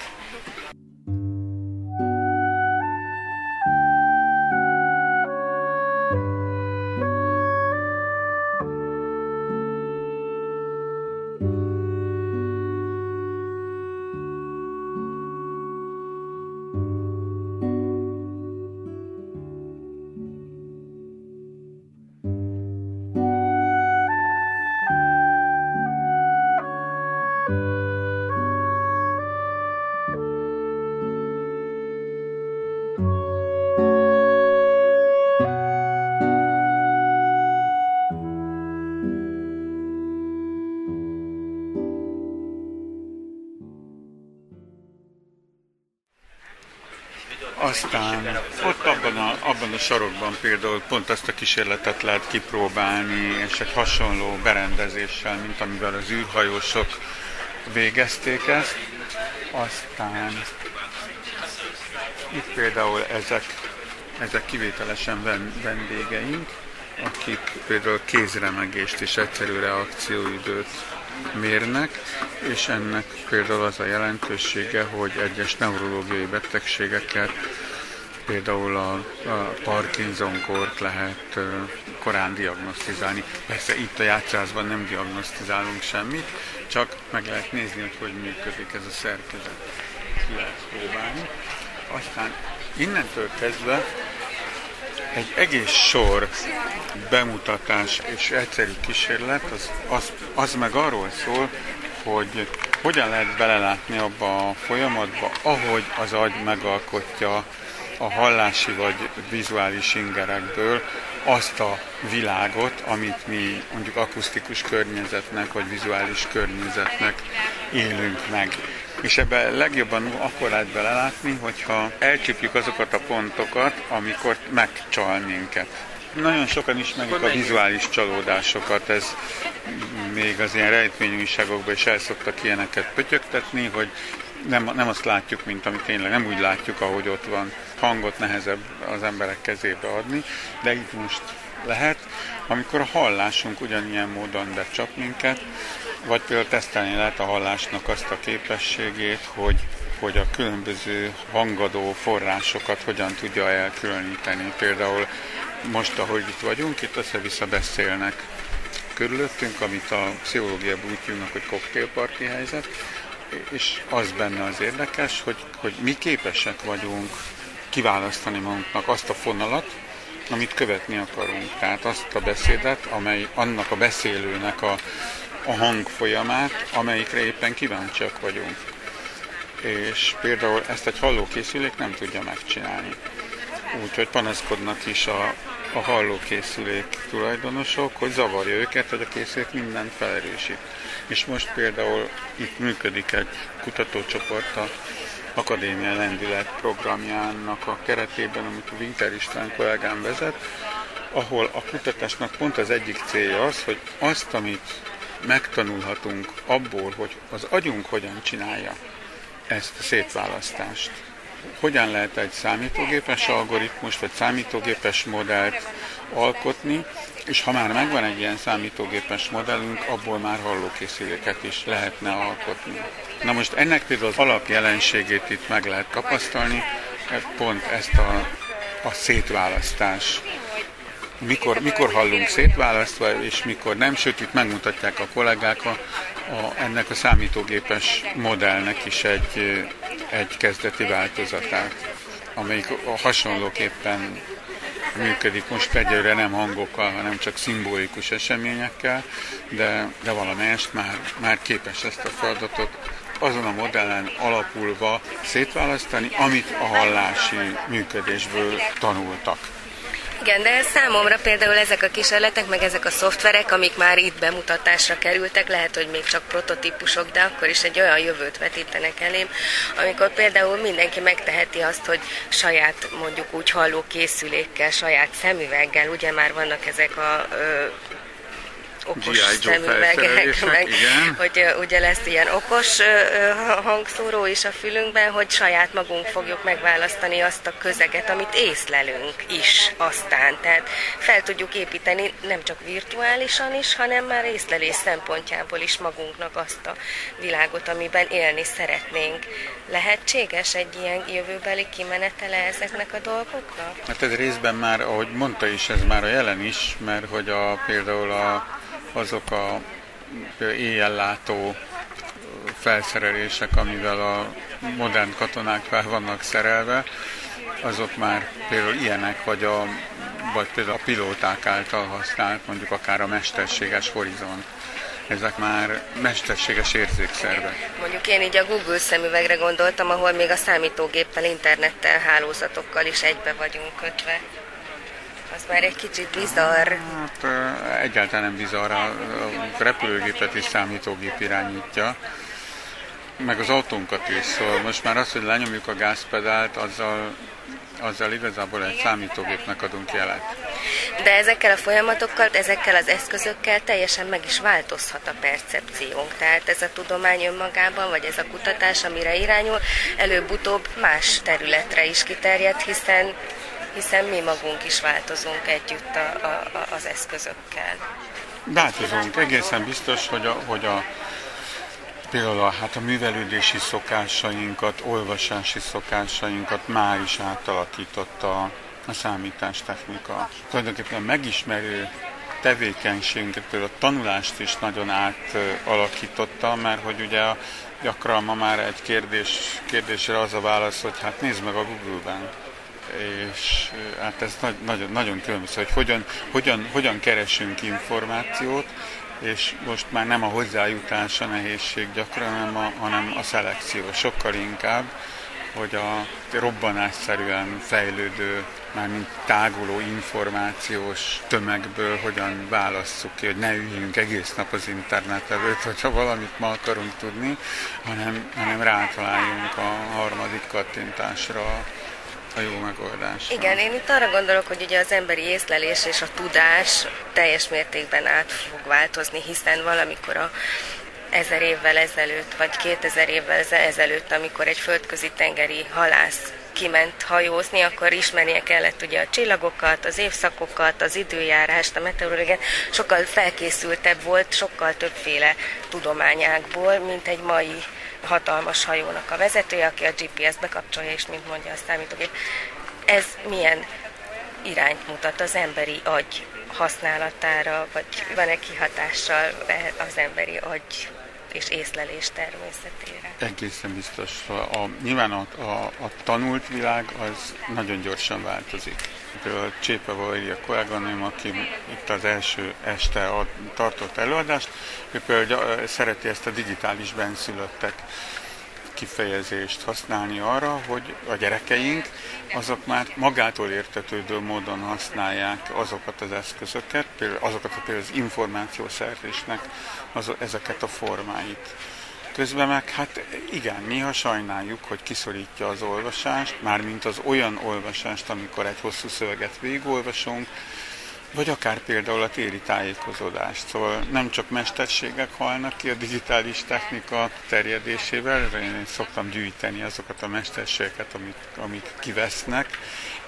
Aztán ott abban a, abban a sarokban például pont azt a kísérletet lehet kipróbálni, és egy hasonló berendezéssel, mint amivel az űrhajósok végezték ezt. Aztán itt például ezek, ezek kivételesen vendégeink, akik például kézremegést és egyszerű reakcióidőt mérnek, és ennek például az a jelentősége, hogy egyes neurológiai betegségeket, például a, a Parkinson-kort lehet korán diagnosztizálni. Persze itt a játszázban nem diagnosztizálunk semmit, csak meg lehet nézni, hogy hogy működik ez a szerkezet. Lehet próbálni. Aztán innentől kezdve egy egész sor bemutatás és egyszerű kísérlet, az, az, az meg arról szól, hogy hogyan lehet belelátni abba a folyamatba, ahogy az agy megalkotja a hallási vagy vizuális ingerekből azt a világot, amit mi mondjuk akusztikus környezetnek vagy vizuális környezetnek élünk meg. És ebbe legjobban akkor lehet belelátni, hogyha elcsípjük azokat a pontokat, amikor megcsal minket. Nagyon sokan ismerik a vizuális csalódásokat, ez még az ilyen rejtvényújságokban is el szoktak ilyeneket pötyögtetni, hogy nem, nem azt látjuk, mint amit tényleg, nem úgy látjuk, ahogy ott van. Hangot nehezebb az emberek kezébe adni, de itt most lehet, amikor a hallásunk ugyanilyen módon becsap minket, vagy például tesztelni lehet a hallásnak azt a képességét, hogy hogy a különböző hangadó forrásokat hogyan tudja elkülöníteni. Például most, ahogy itt vagyunk, itt össze-vissza beszélnek körülöttünk, amit a pszichológiában úgy hívnak, hogy koktélparti helyzet, és az benne az érdekes, hogy, hogy mi képesek vagyunk kiválasztani magunknak azt a fonalat, amit követni akarunk. Tehát azt a beszédet, amely annak a beszélőnek a, a hangfolyamát, amelyikre éppen kíváncsiak vagyunk. És például ezt egy hallókészülék nem tudja megcsinálni. Úgyhogy panaszkodnak is a, a hallókészülék tulajdonosok, hogy zavarja őket, hogy a készülék mindent felerősít. És most például itt működik egy kutatócsoport a Akadémia Lendület programjának a keretében, amit a Winter István kollégám vezet, ahol a kutatásnak pont az egyik célja az, hogy azt, amit megtanulhatunk abból, hogy az agyunk hogyan csinálja ezt a szétválasztást, hogyan lehet egy számítógépes algoritmust vagy számítógépes modellt alkotni, és ha már megvan egy ilyen számítógépes modellünk, abból már hallókészüléket is lehetne alkotni. Na most ennek például az alapjelenségét itt meg lehet tapasztalni, pont ezt a, a szétválasztás mikor, mikor hallunk szétválasztva, és mikor nem, sőt itt megmutatják a kollégák a, a, ennek a számítógépes modellnek is egy, egy kezdeti változatát, amelyik hasonlóképpen működik most egyelőre nem hangokkal, hanem csak szimbolikus eseményekkel, de, de valamelyest már, már képes ezt a feladatot azon a modellen alapulva szétválasztani, amit a hallási működésből tanultak. Igen, de számomra például ezek a kísérletek, meg ezek a szoftverek, amik már itt bemutatásra kerültek, lehet, hogy még csak prototípusok, de akkor is egy olyan jövőt vetítenek elém, amikor például mindenki megteheti azt, hogy saját mondjuk úgy halló készülékkel, saját szemüveggel, ugye már vannak ezek a ö, okos szemüvegek, meg, igen. hogy ugye lesz ilyen okos hangszóró is a fülünkben, hogy saját magunk fogjuk megválasztani azt a közeget, amit észlelünk is aztán. Tehát fel tudjuk építeni nem csak virtuálisan is, hanem már észlelés szempontjából is magunknak azt a világot, amiben élni szeretnénk. Lehetséges egy ilyen jövőbeli kimenetele ezeknek a dolgoknak? Hát ez részben már, ahogy mondta is, ez már a jelen is, mert hogy a, például a azok a éjjellátó felszerelések, amivel a modern katonák fel vannak szerelve, azok már például ilyenek, vagy, a, vagy például a pilóták által használt, mondjuk akár a mesterséges horizont. Ezek már mesterséges érzékszervek. Mondjuk én így a Google szemüvegre gondoltam, ahol még a számítógéppel, internettel, hálózatokkal is egybe vagyunk kötve. Az már egy kicsit bizarr. Hát egyáltalán nem bizarr. A repülőgépet is számítógép irányítja meg az autónkat is, szóval most már az, hogy lenyomjuk a gázpedált, azzal, azzal igazából egy számítógépnek adunk jelet. De ezekkel a folyamatokkal, ezekkel az eszközökkel teljesen meg is változhat a percepciónk. Tehát ez a tudomány önmagában, vagy ez a kutatás, amire irányul, előbb-utóbb más területre is kiterjed, hiszen hiszen mi magunk is változunk együtt a, a, az eszközökkel. Változunk, egészen biztos, hogy a, hogy a például a, hát a művelődési szokásainkat, olvasási szokásainkat már is átalakította a számítástechnika. Tulajdonképpen a megismerő tevékenységünket, például a tanulást is nagyon átalakította, mert hogy ugye gyakran ma már egy kérdés, kérdésre az a válasz, hogy hát nézd meg a Google-ben és hát ez nagyon, nagyon különböző, hogy hogyan, hogyan, hogyan keresünk információt, és most már nem a hozzájutás a nehézség gyakran, hanem a, hanem a szelekció. Sokkal inkább, hogy a robbanásszerűen fejlődő, már mint táguló információs tömegből hogyan válasszuk ki, hogy ne üljünk egész nap az internet előtt, hogyha valamit ma akarunk tudni, hanem, hanem rátaláljunk a harmadik kattintásra, a jó megoldás. Igen, én itt arra gondolok, hogy ugye az emberi észlelés és a tudás teljes mértékben át fog változni, hiszen valamikor a ezer évvel ezelőtt, vagy kétezer évvel ezelőtt, amikor egy földközi tengeri halász kiment hajózni, akkor ismernie kellett ugye a csillagokat, az évszakokat, az időjárást, a meteorológiát, sokkal felkészültebb volt, sokkal többféle tudományákból, mint egy mai hatalmas hajónak a vezetője, aki a GPS-t bekapcsolja, és mint mondja a számítógép. Ez milyen irányt mutat az emberi agy használatára, vagy van-e kihatással az emberi agy és észlelés természetére. Egészen biztos. A, nyilván a, a, a tanult világ az nagyon gyorsan változik. Például Csépe Valéria kolléganőm, aki itt az első este a, tartott előadást, ő például szereti ezt a digitális benszülöttek kifejezést használni arra, hogy a gyerekeink azok már magától értetődő módon használják azokat az eszközöket, például azokat a például az információszerzésnek az, ezeket a formáit. Közben meg, hát igen, néha sajnáljuk, hogy kiszorítja az olvasást, mármint az olyan olvasást, amikor egy hosszú szöveget végigolvasunk, vagy akár például a téri tájékozódást. Szóval nem csak mesterségek halnak ki a digitális technika terjedésével, én szoktam gyűjteni azokat a mesterségeket, amik, amik kivesznek,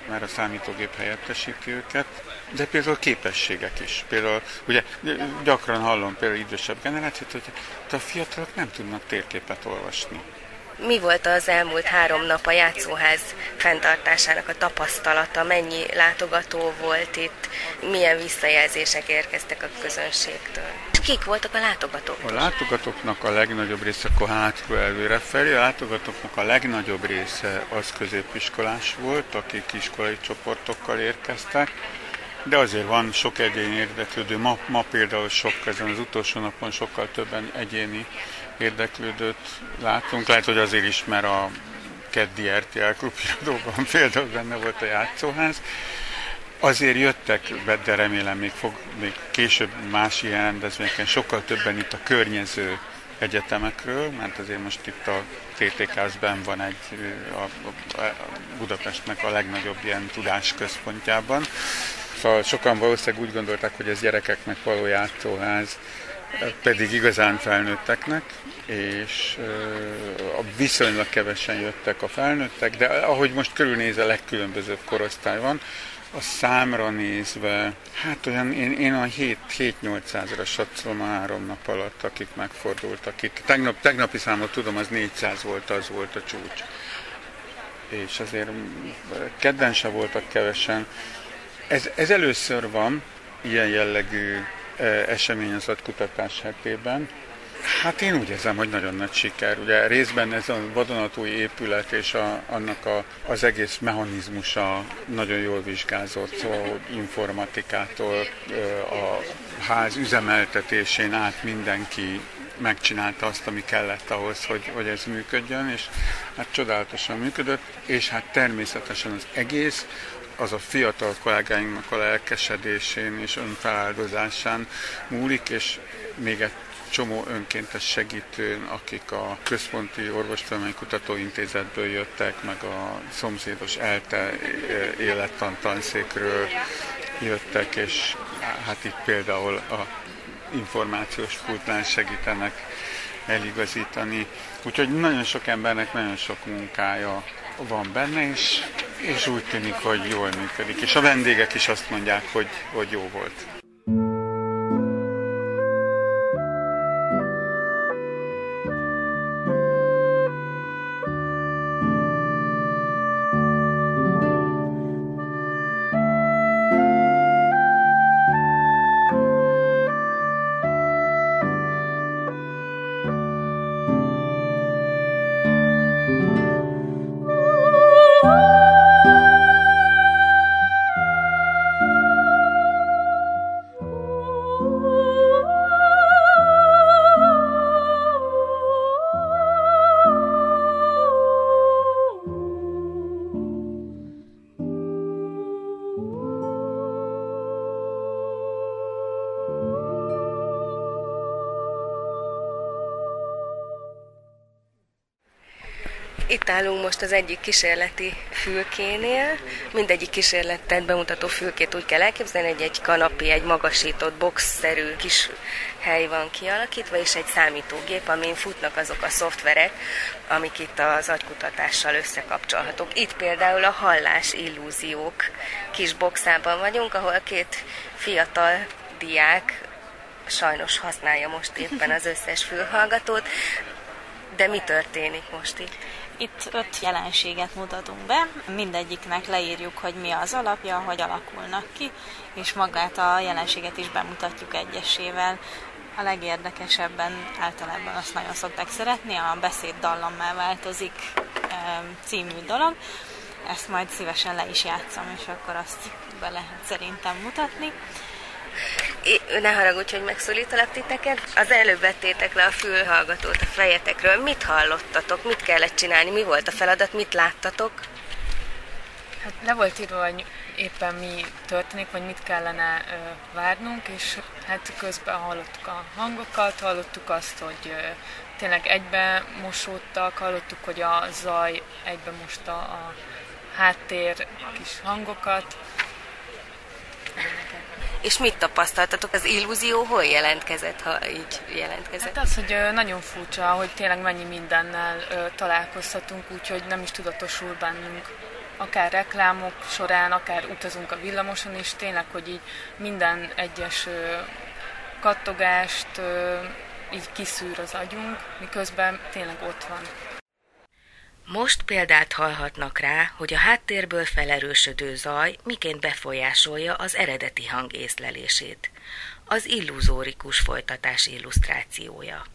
mert a számítógép helyettesíti őket, de például képességek is. Például, ugye gyakran hallom például idősebb generációt, hogy a fiatalok nem tudnak térképet olvasni. Mi volt az elmúlt három nap a játszóház fenntartásának a tapasztalata? Mennyi látogató volt itt? Milyen visszajelzések érkeztek a közönségtől? Kik voltak a látogatók? A látogatóknak a legnagyobb része akkor hátról előre felé, a látogatóknak a legnagyobb része az középiskolás volt, akik iskolai csoportokkal érkeztek, de azért van sok egyéni érdeklődő. Ma, ma például sok, ezen az utolsó napon sokkal többen egyéni érdeklődőt látunk. Lehet, hogy azért is, mert a keddi RTL klubhíradóban például benne volt a játszóház. Azért jöttek be, de remélem még, fog, még később más ilyen rendezvényeken sokkal többen itt a környező egyetemekről, mert azért most itt a TTK-ben van egy a, a Budapestnek a legnagyobb ilyen tudásközpontjában. Szóval sokan valószínűleg úgy gondolták, hogy ez gyerekeknek való játszóház, pedig igazán felnőtteknek, és viszonylag kevesen jöttek a felnőttek, de ahogy most körülnéz, a legkülönbözőbb korosztály van, a számra nézve, hát olyan, én, én a 7-800-ra satszolom három nap alatt, akik megfordultak itt. Tegnap, tegnapi számot tudom, az 400 volt, az volt a csúcs. És azért kedden se voltak kevesen. Ez, ez először van, ilyen jellegű esemény az kutatás hetében. Hát én úgy érzem, hogy nagyon nagy siker. Ugye részben ez a vadonatúj épület és a, annak a, az egész mechanizmusa nagyon jól vizsgázott, szóval informatikától a ház üzemeltetésén át mindenki megcsinálta azt, ami kellett ahhoz, hogy, hogy ez működjön, és hát csodálatosan működött, és hát természetesen az egész az a fiatal kollégáinknak a lelkesedésén és önfeláldozásán múlik, és még egy csomó önkéntes segítőn, akik a Központi Orvostudományi Kutatóintézetből jöttek, meg a szomszédos ELTE élettantanszékről jöttek, és hát itt például a információs pultnál segítenek eligazítani. Úgyhogy nagyon sok embernek nagyon sok munkája van benne, és, és úgy tűnik, hogy jól működik. És a vendégek is azt mondják, hogy, hogy jó volt. Az egyik kísérleti fülkénél. Mindegyik kísérletet bemutató fülkét úgy kell elképzelni, hogy egy kanapé, egy magasított, boxszerű kis hely van kialakítva, és egy számítógép, amin futnak azok a szoftverek, amik itt az agykutatással összekapcsolhatók. Itt például a hallás illúziók kis boxában vagyunk, ahol két fiatal diák sajnos használja most éppen az összes fülhallgatót, de mi történik most itt? Itt öt jelenséget mutatunk be, mindegyiknek leírjuk, hogy mi az alapja, hogy alakulnak ki, és magát a jelenséget is bemutatjuk egyesével. A legérdekesebben általában azt nagyon szokták szeretni, a beszéd dallammá változik című dolog. Ezt majd szívesen le is játszom, és akkor azt be lehet szerintem mutatni ne haragudj, hogy megszólítalak titeket. Az előbb vettétek le a fülhallgatót a fejetekről. Mit hallottatok? Mit kellett csinálni? Mi volt a feladat? Mit láttatok? Hát le volt írva, hogy éppen mi történik, vagy mit kellene ö, várnunk, és hát közben hallottuk a hangokat, hallottuk azt, hogy ö, tényleg egybe mosódtak, hallottuk, hogy a zaj egybe mosta a háttér kis hangokat. És mit tapasztaltatok? Az illúzió hol jelentkezett, ha így jelentkezett? Hát az, hogy nagyon furcsa, hogy tényleg mennyi mindennel találkozhatunk, úgyhogy nem is tudatosul bennünk. Akár reklámok során, akár utazunk a villamoson is, tényleg, hogy így minden egyes kattogást így kiszűr az agyunk, miközben tényleg ott van. Most példát hallhatnak rá, hogy a háttérből felerősödő zaj miként befolyásolja az eredeti hang észlelését. Az illuzórikus folytatás illusztrációja.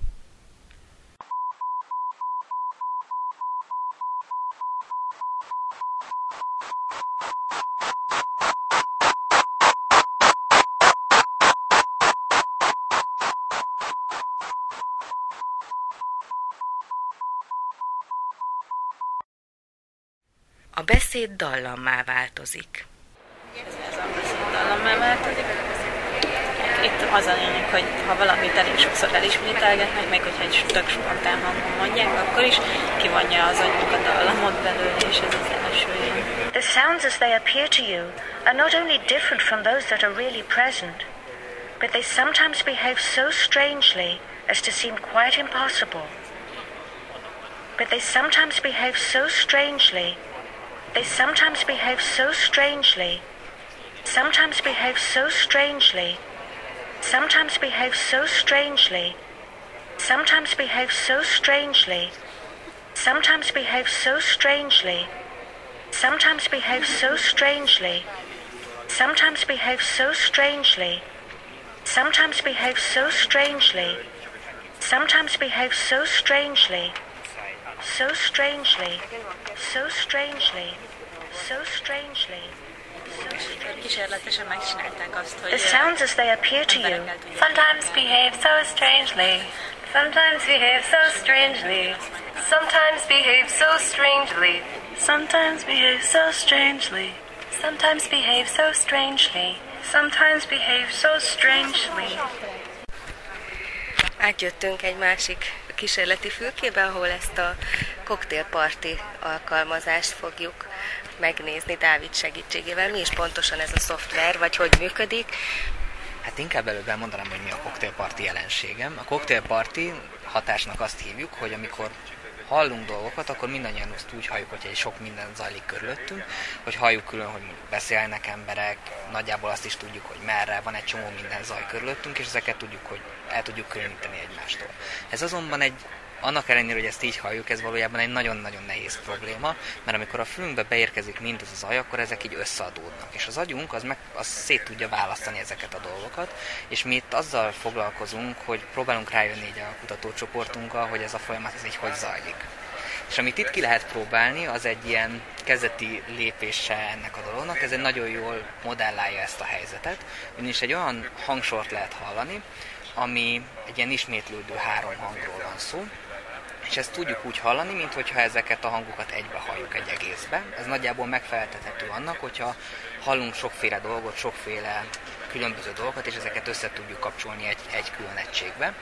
A beszéd dallammá változik. Ez a beszéd dallammá változik. Itt az a lényeg, hogy ha valamit elég sokszor elismételgetnek, meg hogyha egy tök spontán hangon mondják, akkor is kivonja az agyunk a dallamot belőle, és ez az első ilyen. The sounds as they appear to you are not only different from those that are really present, but they sometimes behave so strangely as to seem quite impossible. But they sometimes behave so strangely They sometimes behave so strangely. Sometimes behave so strangely. Sometimes behave so strangely. Sometimes behave so strangely. Sometimes behave so strangely. Sometimes behave so strangely. Sometimes behave so strangely. Sometimes behave so strangely. Sometimes behave so strangely. So strangely. So strangely. So strangely. The sounds as they appear to you sometimes behave so strangely. Sometimes behave so strangely. Sometimes behave so strangely. Sometimes behave so strangely. Sometimes behave so strangely. Sometimes behave so strangely. Átjöttünk egy másik kísérleti fülkébe, ahol ezt a koktélparti alkalmazást fogjuk megnézni Dávid segítségével. Mi is pontosan ez a szoftver, vagy hogy működik? Hát inkább előbb elmondanám, hogy mi a koktélparti jelenségem. A koktélparti hatásnak azt hívjuk, hogy amikor hallunk dolgokat, akkor mindannyian azt úgy halljuk, hogy egy sok minden zajlik körülöttünk, hogy halljuk külön, hogy beszélnek emberek, nagyjából azt is tudjuk, hogy merre van egy csomó minden zaj körülöttünk, és ezeket tudjuk, hogy el tudjuk különíteni egymástól. Ez azonban egy annak ellenére, hogy ezt így halljuk, ez valójában egy nagyon-nagyon nehéz probléma, mert amikor a fülünkbe beérkezik mindez az zaj, akkor ezek így összeadódnak. És az agyunk az, meg, az szét tudja választani ezeket a dolgokat, és mi itt azzal foglalkozunk, hogy próbálunk rájönni így a kutatócsoportunkkal, hogy ez a folyamat ez így hogy zajlik. És amit itt ki lehet próbálni, az egy ilyen kezdeti lépése ennek a dolognak, ez egy nagyon jól modellálja ezt a helyzetet, ugyanis egy olyan hangsort lehet hallani, ami egy ilyen ismétlődő három hangról van szó, és ezt tudjuk úgy hallani, mint hogyha ezeket a hangokat egybe halljuk egy egészbe. Ez nagyjából megfeleltethető annak, hogyha hallunk sokféle dolgot, sokféle különböző dolgokat, és ezeket össze tudjuk kapcsolni egy, egy külön egységbe.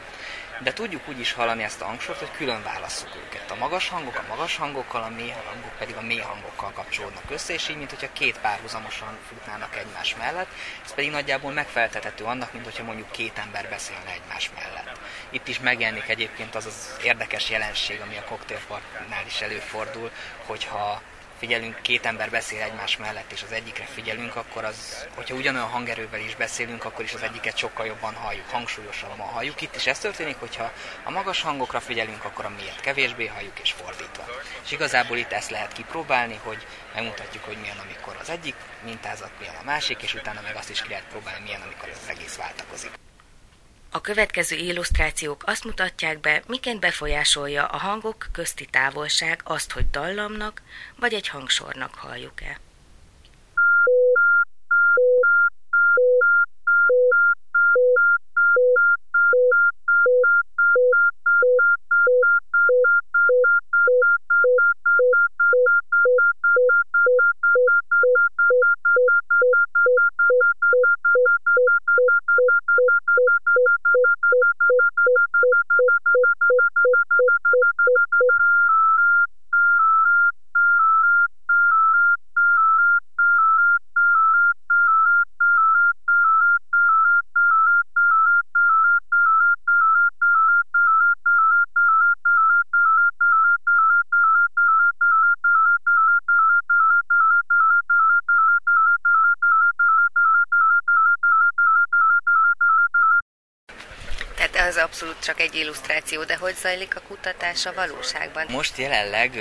de tudjuk úgy is hallani ezt a hangsort, hogy külön válasszuk őket. A magas hangok a magas hangokkal, a mély hangok pedig a mély hangokkal kapcsolódnak össze, és így, mint két párhuzamosan futnának egymás mellett, ez pedig nagyjából megfeltethető annak, mint hogyha mondjuk két ember beszélne egymás mellett. Itt is megjelenik egyébként az az érdekes jelenség, ami a koktélpartnál is előfordul, hogyha figyelünk, két ember beszél egymás mellett, és az egyikre figyelünk, akkor az, hogyha ugyanolyan hangerővel is beszélünk, akkor is az egyiket sokkal jobban halljuk, hangsúlyosabban halljuk. Itt is ez történik, hogyha a magas hangokra figyelünk, akkor a miért kevésbé halljuk, és fordítva. És igazából itt ezt lehet kipróbálni, hogy megmutatjuk, hogy milyen, amikor az egyik mintázat, milyen a másik, és utána meg azt is ki lehet próbálni, milyen, amikor az egész váltakozik. A következő illusztrációk azt mutatják be, miként befolyásolja a hangok közti távolság azt, hogy dallamnak vagy egy hangsornak halljuk-e. Abszolút csak egy illusztráció, de hogy zajlik a kutatás a valóságban? Most jelenleg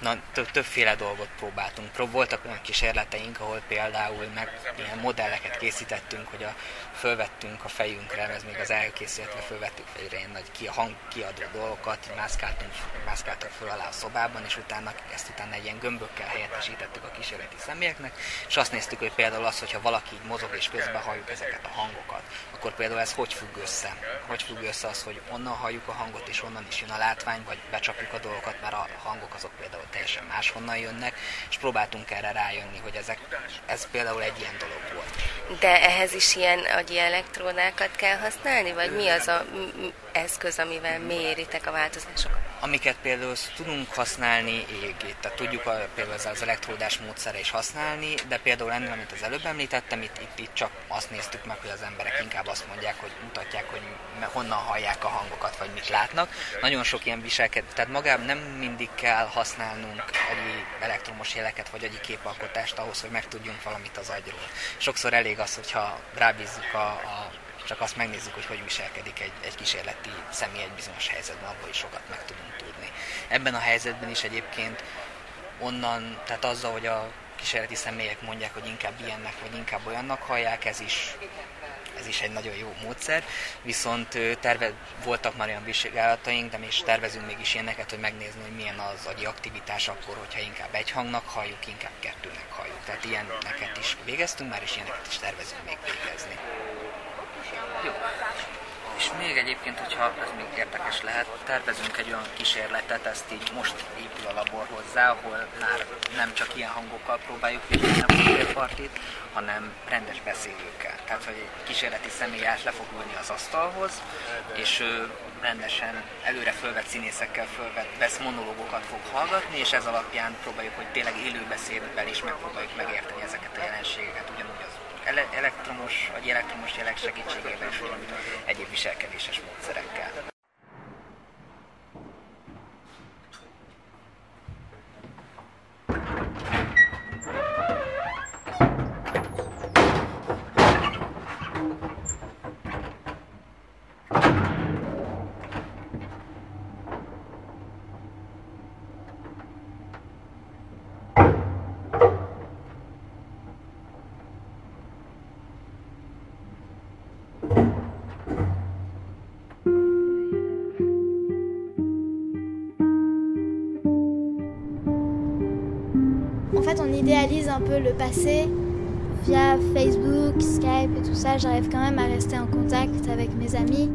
na, többféle dolgot próbáltunk. Voltak olyan kísérleteink, ahol például meg ilyen modelleket készítettünk, hogy a, fölvettünk a fejünkre, ez még az elkészítve fölvettük fejre ilyen nagy ki, hang kiadó dolgokat, mászkáltunk, mászkáltak föl alá a szobában, és utána ezt utána egy ilyen gömbökkel helyettesítettük a kísérleti személyeknek, és azt néztük, hogy például az, hogyha valaki így mozog és közben halljuk ezeket a hangokat, akkor például ez hogy függ össze? Hogy függ össze az, hogy onnan halljuk a hangot, és onnan is jön a látvány, vagy becsapjuk a dolgokat, mert a hangok azok például teljesen máshonnan jönnek, és próbáltunk erre rájönni, hogy ezek, ez például egy ilyen dolog volt. De ehhez is ilyen agyi elektródákat kell használni, vagy mi az a eszköz, amivel méritek a változásokat? Amiket például tudunk használni égét, tehát tudjuk a, például az elektródás módszere is használni, de például ennél, amit az előbb említettem, itt, itt, itt csak azt néztük meg, hogy az emberek inkább azt mondják, hogy mutatják, hogy honnan hallják a hangokat, vagy mit látnak. Nagyon sok ilyen viselkedés, tehát magában nem mindig kell használnunk agyi elektromos jeleket, vagy agyi képalkotást ahhoz, hogy megtudjunk valamit az agyról. Sokszor elég az, hogyha rábízzuk a, a csak azt megnézzük, hogy hogy viselkedik egy, egy kísérleti személy egy bizonyos helyzetben, abból is sokat meg tudunk tudni. Ebben a helyzetben is egyébként onnan, tehát azzal, hogy a kísérleti személyek mondják, hogy inkább ilyennek, vagy inkább olyannak hallják, ez is, ez is egy nagyon jó módszer, viszont terve, voltak már olyan vizsgálataink, de mi is tervezünk mégis ilyeneket, hogy megnézni, hogy milyen az agyi aktivitás akkor, hogyha inkább egy hangnak halljuk, inkább kettőnek halljuk. Tehát ilyeneket is végeztünk már, és ilyeneket is tervezünk még végezni. Jó. És még egyébként, hogyha ez még érdekes lehet, tervezünk egy olyan kísérletet, ezt így most épül a labor hozzá, ahol már nem csak ilyen hangokkal próbáljuk vizsgálni a partit, hanem rendes beszélőkkel. Tehát, hogy egy kísérleti személy át le fog ülni az asztalhoz, és ő rendesen előre fölvett színészekkel fölvett vesz monológokat fog hallgatni, és ez alapján próbáljuk, hogy tényleg élő beszédben is megpróbáljuk megérteni ezeket a jelenségeket, ugyanúgy az elektromos vagy elektromos jelek segítségével és egyéb viselkedéses módszerekkel. Idéalise un peu le passé. Via Facebook, Skype et tout ça, j'arrive quand même à rester en contact avec mes amis.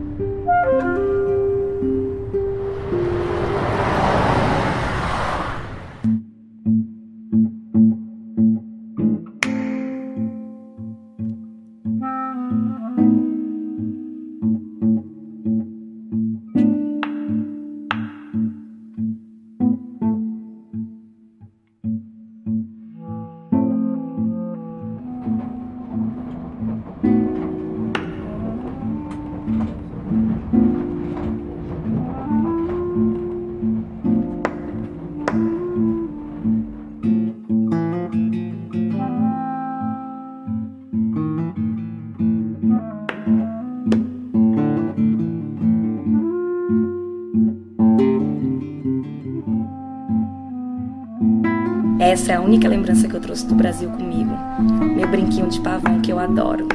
Única lembrança que eu trouxe do Brasil comigo. Meu brinquinho de pavão que eu adoro.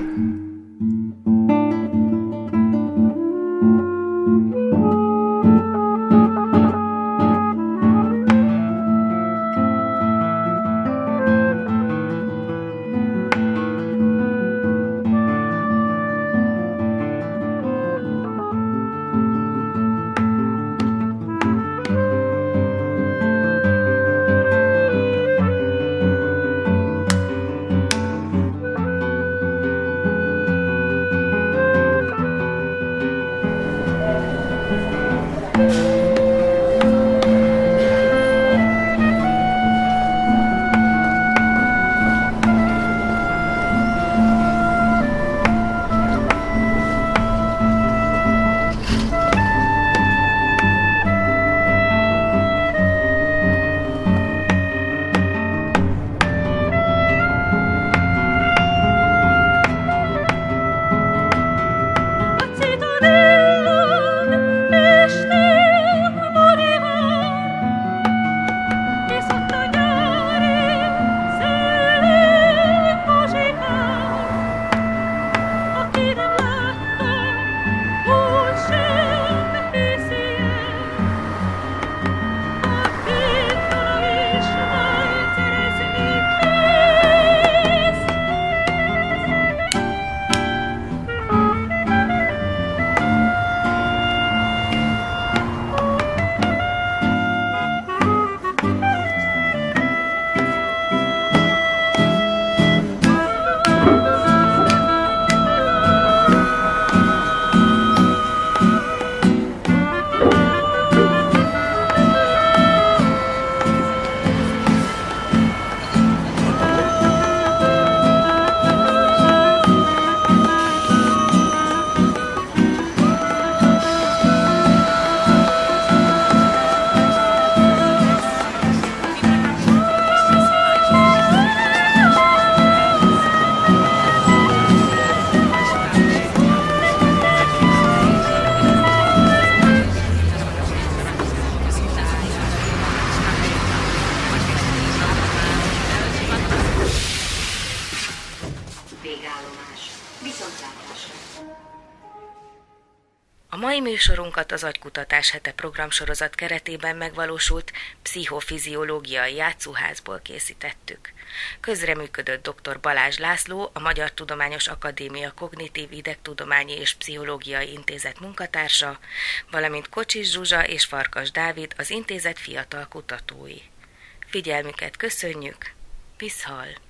Műsorunkat az Agykutatás hete programsorozat keretében megvalósult pszichofiziológiai játszóházból készítettük. Közreműködött dr. Balázs László, a Magyar Tudományos Akadémia Kognitív Idegtudományi és Pszichológiai Intézet munkatársa, valamint Kocsis Zsuzsa és Farkas Dávid, az intézet fiatal kutatói. Figyelmüket köszönjük, Viszhal!